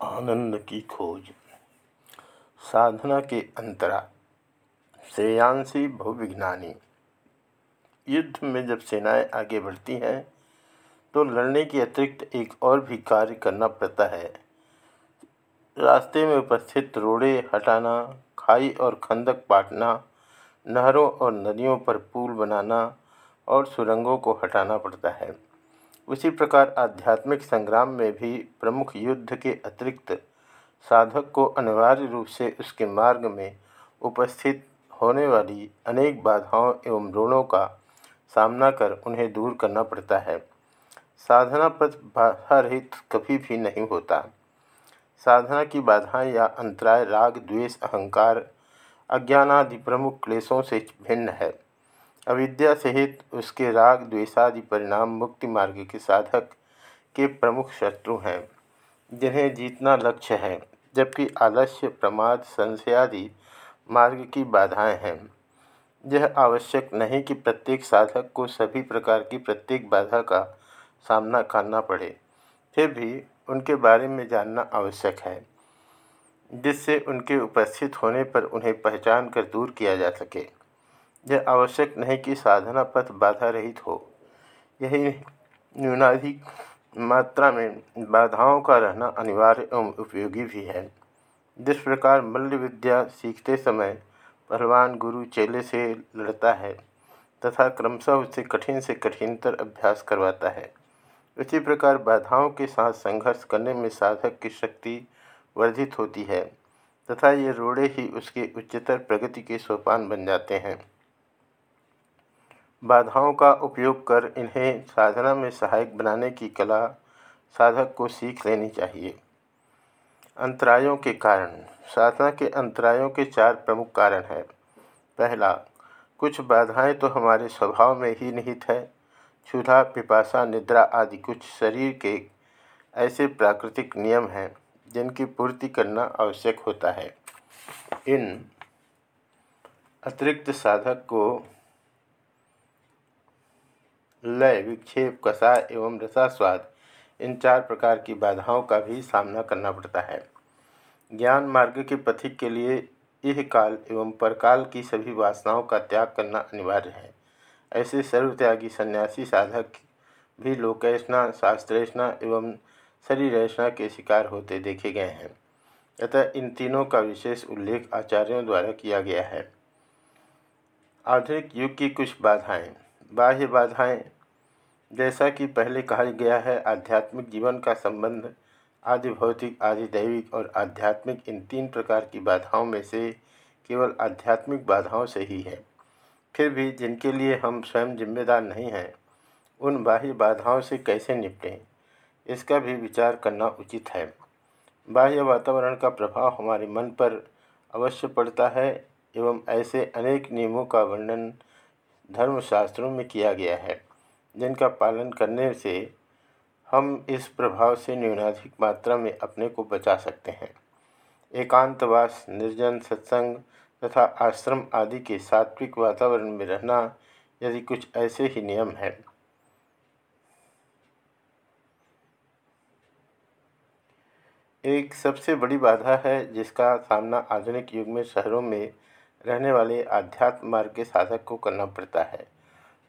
आनंद की खोज। साधना के अंतरा, श्रेयांशी बहुविज्ञानी। युद्ध में जब सेनाएँ आगे बढ़ती हैं तो लड़ने के अतिरिक्त एक और भी कार्य करना पड़ता है। रास्ते में उपस्थित रोड़े हटाना, खाई और खंदक पाटना नहरों और नदियों पर पुल बनाना और सुरंगों को हटाना पड़ता है। उसी प्रकार आध्यात्मिक संग्राम में भी प्रमुख युद्ध के अतिरिक्त साधक को अनिवार्य रूप से उसके मार्ग में उपस्थित होने वाली अनेक बाधाओं एवं ऋणों का सामना कर उन्हें दूर करना पड़ता है। साधना पथ बाधा रहित कभी भी नहीं होता। साधना की बाधाएँ या अंतराय, राग, द्वेष, अहंकार, अज्ञानादि प्रमुख क्लेशों से भिन्न है। अविद्या सहित उसके राग, द्वेषादि परिणाम मुक्ति मार्ग के साधक के प्रमुख शत्रु हैं, जिन्हें जीतना लक्ष्य है, जबकि आलस्य, प्रमाद, संशयादि मार्ग की बाधाएँ हैं। यह आवश्यक नहीं कि प्रत्येक साधक को सभी प्रकार की प्रत्येक बाधा का सामना करना पड़े, फिर भी उनके बारे में जानना आवश्यक है, जिससे उनके उपस्थित होने पर उन्हें पहचान कर दूर किया जा सके। यह आवश्यक नहीं कि साधना पथ बाधा रहित हो। यही न्यूनाधिक मात्रा में बाधाओं का रहना अनिवार्य एवं उपयोगी भी है। जिस प्रकार मल्ल विद्या सीखते समय पहलवान गुरु चेले से लड़ता है तथा क्रमशः उसे कठिन से कठिनतर अभ्यास करवाता है, उसी प्रकार बाधाओं के साथ संघर्ष करने में साधक की शक्ति वर्धित होती है तथा ये रोड़े ही उसके उच्चतर प्रगति के सोपान बन जाते हैं। बाधाओं का उपयोग कर इन्हें साधना में सहायक बनाने की कला साधक को सीख लेनी चाहिए। अंतरायों के कारण। साधना के अंतरायों के चार प्रमुख कारण हैं। पहला, कुछ बाधाएँ तो हमारे स्वभाव में ही निहित है। क्षुधा, पिपासा, निद्रा आदि कुछ शरीर के ऐसे प्राकृतिक नियम हैं, जिनकी पूर्ति करना आवश्यक होता है। इन, अतिरिक्त साधक को लय, विक्षेप कषाय एवं रसास्वाद, इन चार प्रकार की बाधाओं का भी सामना करना पड़ता है। ज्ञान मार्ग के पथिक के लिए यह काल एवं परकाल की सभी वासनाओं का त्याग करना अनिवार्य है। ऐसे सर्वत्यागी सन्यासी साधक भी लोकैषणा, शास्त्रेषणा एवं शरीरैषणा के शिकार होते देखे गए हैं। अतः इन तीनों का विशेष उल्लेख आचार्यों द्वारा किया गया है। आधुनिक युग की कुछ बाधाएँ। बाह्य बाधाएँ। जैसा कि पहले कहा गया है, आध्यात्मिक जीवन का संबंध, आदि भौतिक, आदि दैविक और आध्यात्मिक इन तीन प्रकार की बाधाओं में से केवल आध्यात्मिक बाधाओं से ही है। फिर भी जिनके लिए हम स्वयं जिम्मेदार नहीं हैं, उन बाह्य बाधाओं से कैसे निपटें, इसका भी विचार करना उचित है। बाह्य वातावरण का प्रभाव हमारे मन पर अवश्य पड़ता है, एवं ऐसे अनेक नियमों का वर्णन धर्मशास्त्रों में किया गया है, जिनका पालन करने से हम इस प्रभाव से न्यूनाधिक मात्रा में अपने को बचा सकते हैं। एकांतवास, निर्जन सत्संग तथा आश्रम आदि के सात्विक वातावरण में रहना यदि कुछ ऐसे ही नियम हैं। एक सबसे बड़ी बाधा है जिसका सामना आधुनिक युग में शहरों में रहने वाले आध्यात्म मार्ग के साधक को करना पड़ता है।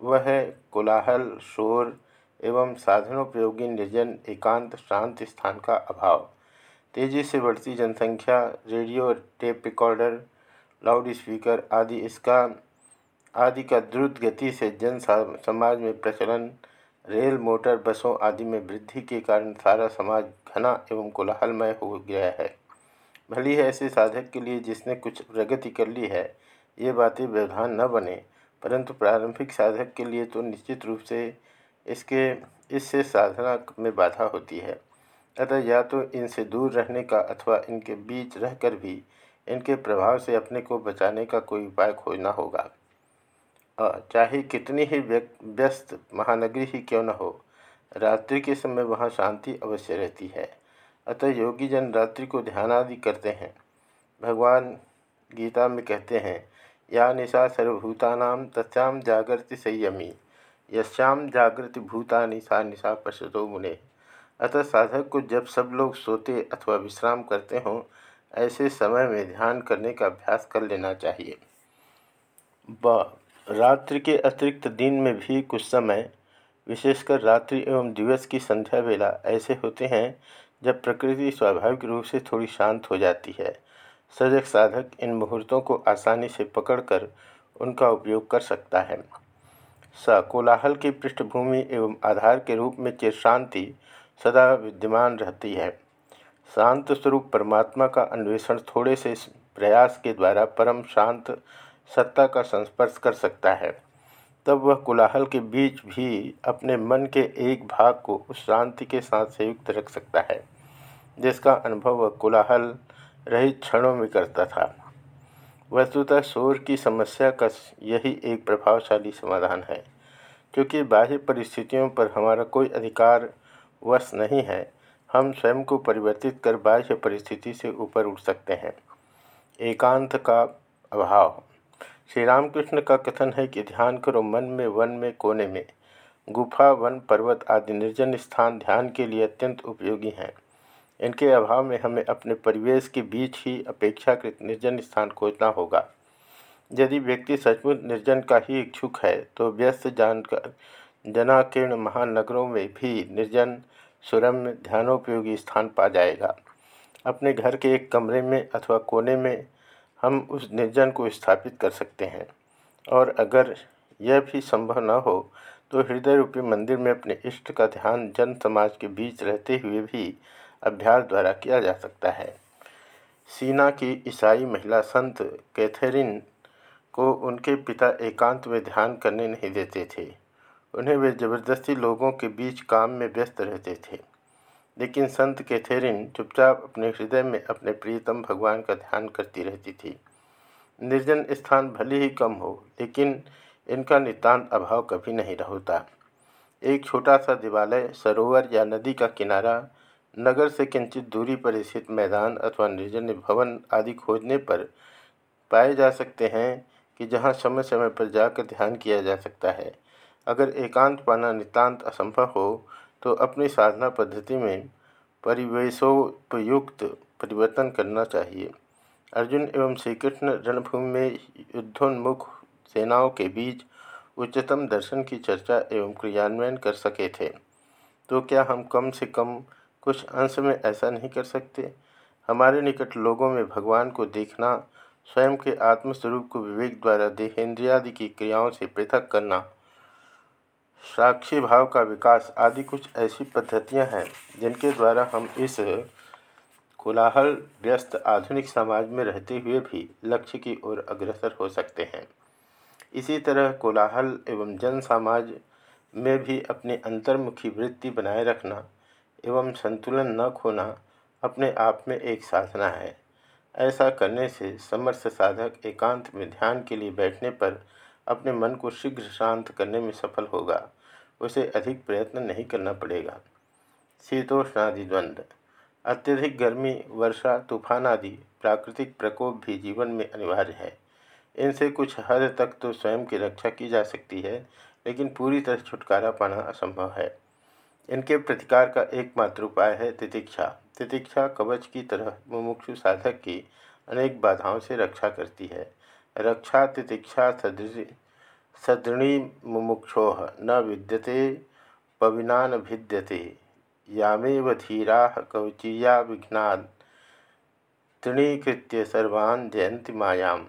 वह है कोलाहल, शोर एवं साधनोपयोगी, निर्जन, एकांत, शांत स्थान का अभाव। तेज़ी से बढ़ती जनसंख्या, radio, tape recorder, loud speaker आदि इसका, आदि का द्रुत गति से जन समाज में प्रचलन, रेल, मोटर, बसों आदि में वृद्धि के कारण सारा समाज घना एवं कोलाहलमय हो गया है। भली है ऐसे साधक के लिए जिसने कुछ प्रगति कर ली है, ये बातें व्यवधान न बने। परंतु प्रारंभिक साधक के लिए तो निश्चित रूप से इसके, इससे साधना में बाधा होती है। अतः या तो इनसे दूर रहने का अथवा इनके बीच रहकर भी इनके प्रभाव से अपने को बचाने का कोई उपाय खोजना होगा। चाहे कितनी ही व्यस्त महानगरी ही क्यों न हो, रात्रि के समय वहाँ शांति अवश्य रहती है। अतः योगी जन रात्रि को ध्यान आदि करते हैं। भगवान गीता में कहते हैं, या निशा सर्वभूता तस्याम जागृति संयमी यश्याम जागृति भूतानि सा निशा पश्यतो मुने। अतः साधक को जब सब लोग सोते अथवा विश्राम करते हों, ऐसे समय में ध्यान करने का अभ्यास कर लेना चाहिए। ब, रात्रि के अतिरिक्त दिन में भी कुछ समय, विशेषकर रात्रि एवं दिवस की संध्या वेला, ऐसे होते हैं जब प्रकृति स्वाभाविक रूप से थोड़ी शांत हो जाती है सजग साधक इन मुहूर्तों को आसानी से पकड़कर उनका उपयोग कर सकता है। स कोलाहल की पृष्ठभूमि एवं आधार के रूप में चिर शांति सदा विद्यमान रहती है। शांत स्वरूप परमात्मा का अन्वेषण थोड़े से प्रयास के द्वारा परम शांत सत्ता का संस्पर्श कर सकता है। तब वह कोलाहल के बीच भी अपने मन के एक भाग को उस शांति के साथ संयुक्त रख सकता है। जिसका अनुभव वह कोलाहल रहित क्षणों में करता था। वस्तुतः शोर की समस्या का यही एक प्रभावशाली समाधान है, क्योंकि बाह्य परिस्थितियों पर हमारा कोई अधिकार वश नहीं है। हम स्वयं को परिवर्तित कर बाह्य परिस्थिति से ऊपर उठ सकते हैं। एकांत का अभाव। श्री रामकृष्ण का कथन है कि ध्यान करो मन में वन में कोने में। गुफा, वन, पर्वत आदि निर्जन स्थान ध्यान के लिए अत्यंत उपयोगी हैं। इनके अभाव में हमें अपने परिवेश के बीच ही अपेक्षाकृत निर्जन स्थान खोजना होगा। यदि व्यक्ति सचमुच निर्जन का ही इच्छुक है तो व्यस्त जानकर जनाकीर्ण महानगरों में भी निर्जन, सुरम्य, ध्यानोपयोगी स्थान पा जाएगा। अपने घर के एक कमरे में अथवा कोने में हम उस निर्जन को स्थापित कर सकते हैं। और अगर यह भी संभव न हो तो हृदय रूपी मंदिर में अपने इष्ट का ध्यान जन समाज के बीच रहते हुए भी अभ्यास द्वारा किया जा सकता है। सीना की ईसाई महिला संत कैथेरिन को उनके पिता एकांत में ध्यान करने नहीं देते थे। उन्हें वे ज़बरदस्ती लोगों के बीच काम में व्यस्त रहते थे। लेकिन संत कैथेरिन चुपचाप अपने हृदय में अपने प्रियतम भगवान का ध्यान करती रहती थी। निर्जन स्थान भले ही कम हो, लेकिन इनका नितान्त अभाव कभी नहीं होता एक छोटा सा दिवालय, सरोवर या नदी का किनारा नगर से किंचित दूरी पर स्थित मैदान अथवा निर्जन भवन आदि खोजने पर पाए जा सकते हैं कि जहाँ समय समय पर जाकर ध्यान किया जा सकता है। अगर एकांत पाना नितांत असंभव हो तो अपनी साधना पद्धति में परिवेशोपयुक्त परिवर्तन करना चाहिए। अर्जुन एवं श्री कृष्ण रणभूमि में युद्धोन्मुख सेनाओं के बीच उच्चतम दर्शन की चर्चा एवं क्रियान्वयन कर सके थे। तो क्या हम कम से कम कुछ अंश में ऐसा नहीं कर सकते। हमारे निकट लोगों में भगवान को देखना, स्वयं के आत्मस्वरूप को विवेक द्वारा देहेंद्रियादि की क्रियाओं से पृथक करना साक्षी भाव का विकास आदि कुछ ऐसी पद्धतियाँ हैं जिनके द्वारा हम इस कोलाहल व्यस्त आधुनिक समाज में रहते हुए भी लक्ष्य की ओर अग्रसर हो सकते हैं। इसी तरह कोलाहल एवं जन समाज में भी अपनी अंतर्मुखी वृत्ति बनाए रखना एवं संतुलन न खोना अपने आप में एक साधना है। ऐसा करने से समर्थ साधक एकांत में ध्यान के लिए बैठने पर अपने मन को शीघ्र शांत करने में सफल होगा। उसे अधिक प्रयत्न नहीं करना पड़ेगा। शीतोष्णादि द्वंद्व अत्यधिक गर्मी, वर्षा, तूफ़ान आदि प्राकृतिक प्रकोप भी जीवन में अनिवार्य है। इनसे कुछ हद तक तो स्वयं की रक्षा की जा सकती है, लेकिन पूरी तरह छुटकारा पाना असंभव है। इनके प्रतिकार का एकमात्र उपाय है तितिक्षा। तितिक्षा कवच की तरह मुमुक्षु साधक की अनेक बाधाओं से रक्षा करती है। रक्षा, तितिक्षा सदृ सदृणी मुमुक्षो न विद्यते, पविनान भिद्यते। यामेव धीरा कवचीया विघ्ना तृणीकृत्य सर्वान् जयंती मायाम।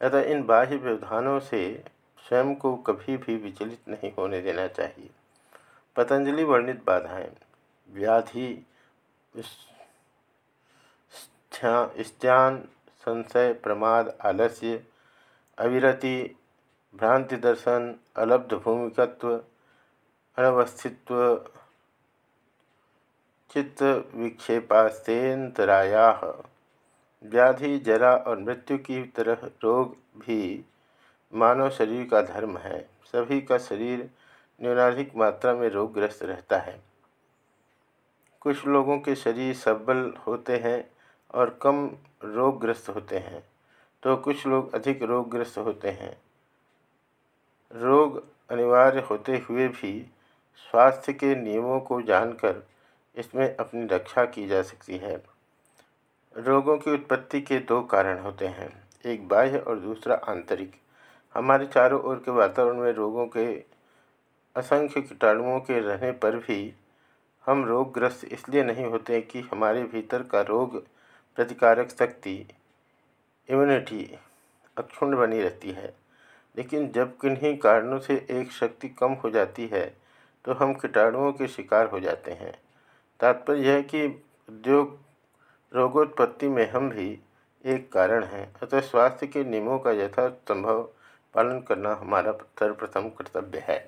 अतः इन बाह्य व्यवधानों से स्वयं को कभी भी विचलित नहीं होने देना चाहिए। पतंजलि वर्णित बाधाएँ। व्याधि स्त्यान संशय, प्रमाद, आलस्य, अविरति, भ्रांति दर्शन, अलब्ध भूमिकत्व, अनवस्थित्व, चित्त विक्षेपास्तेन्तराया। व्याधि जरा और मृत्यु की तरह रोग भी मानव शरीर का धर्म है। सभी का शरीर न्यूनाधिक मात्रा में रोगग्रस्त रहता है। कुछ लोगों के शरीर सबल होते हैं और कम रोगग्रस्त होते हैं तो कुछ लोग अधिक रोगग्रस्त होते हैं। रोग अनिवार्य होते हुए भी स्वास्थ्य के नियमों को जानकर इसमें अपनी रक्षा की जा सकती है। रोगों की उत्पत्ति के दो कारण होते हैं, एक बाह्य और दूसरा आंतरिक। हमारे चारों ओर के वातावरण में रोगों के असंख्य कीटाणुओं के रहने पर भी हम रोगग्रस्त इसलिए नहीं होते कि हमारे भीतर का रोग प्रतिकारक शक्ति इम्यूनिटी अक्षुण्ण बनी रहती है। लेकिन जब किन्हीं कारणों से एक शक्ति कम हो जाती है तो हम कीटाणुओं के शिकार हो जाते हैं। तात्पर्य यह कि उद्योग रोगोत्पत्ति में हम भी एक कारण हैं, अतः स्वास्थ्य के नियमों का यथासंभव पालन करना हमारा सर्वप्रथम कर्तव्य है।